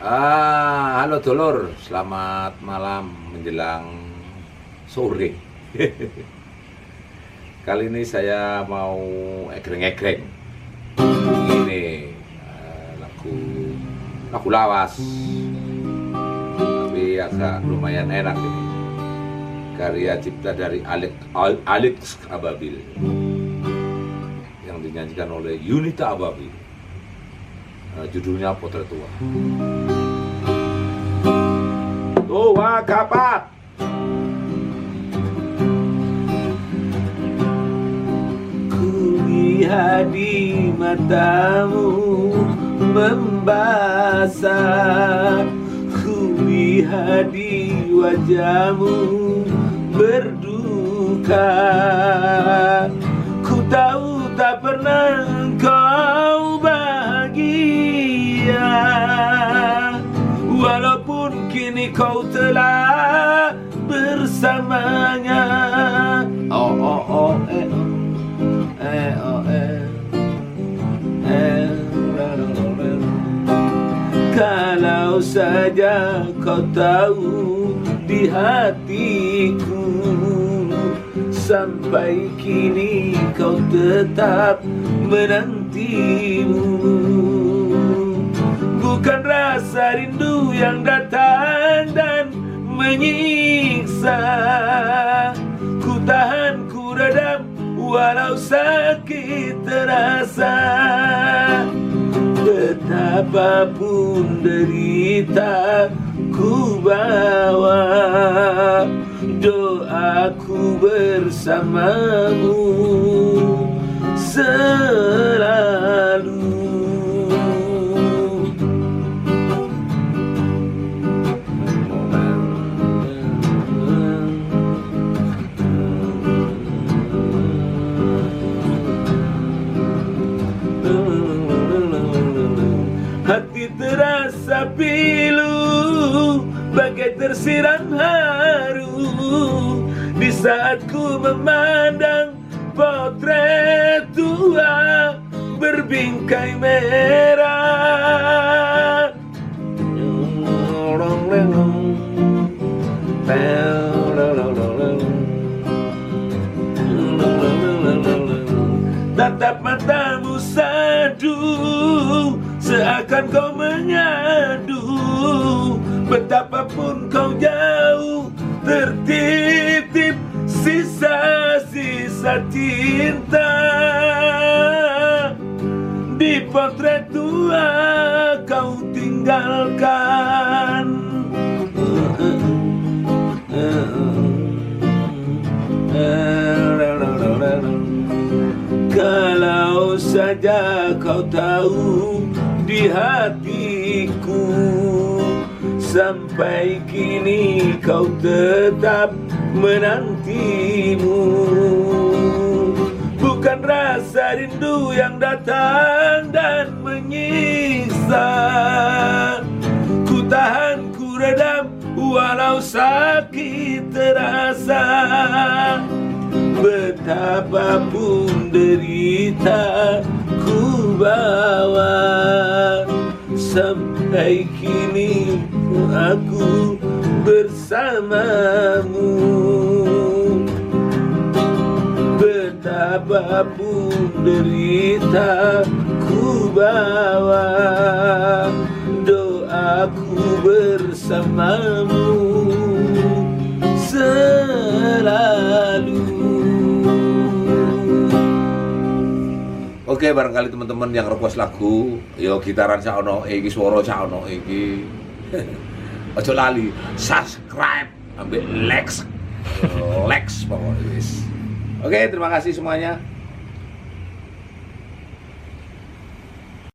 Ah, halo dulur, selamat malam menjelang sore. Kali ini saya mau egreng-egreng. Ini eh, lagu lagu lawas. Tapi agak lumayan enak ini. Karya cipta dari Alex Al- Alex Ababil yang dinyanyikan oleh Yunita Ababil. Eh, judulnya Potret Tua. Tua kapat. Kulihat di matamu membasah Kulihat di wajahmu berduka kau telah bersamanya. Oh oh oh eh oh. Eh oh eh. Eh la, la, la, la. Kalau saja kau tahu di hatiku Sampai kini kau tetap menantimu Bukan rasa rindu yang datang dan menyiksa. Ku tahan, ku redam walau sakit terasa. Betapapun derita ku bawa Doaku bersamamu Hati terasa pilu Bagai tersiram haru Di saat ku memandang Potret tua Berbingkai merah Tatap matamu sadu Seakan kau menyadu Betapapun kau jauh Tertitip sisa-sisa cinta. Di potret tua kau tinggalkan. Kalau saja kau tahu di hatiku. Sampai kini kau tetap menantimu. Bukan rasa rindu yang datang dan menyiksa. Ku tahan, ku redam walau sakit terasa Betapapun derita ku bawa Sampai kini aku bersamamu. Betapapun derita ku bawa Doaku bersamamu Oke, barangkali teman-teman yang request lagu, yo gitaran saono iki swara saono iki. Ojo lali subscribe ambil likes. likes pokoknya. Oke, terima kasih semuanya.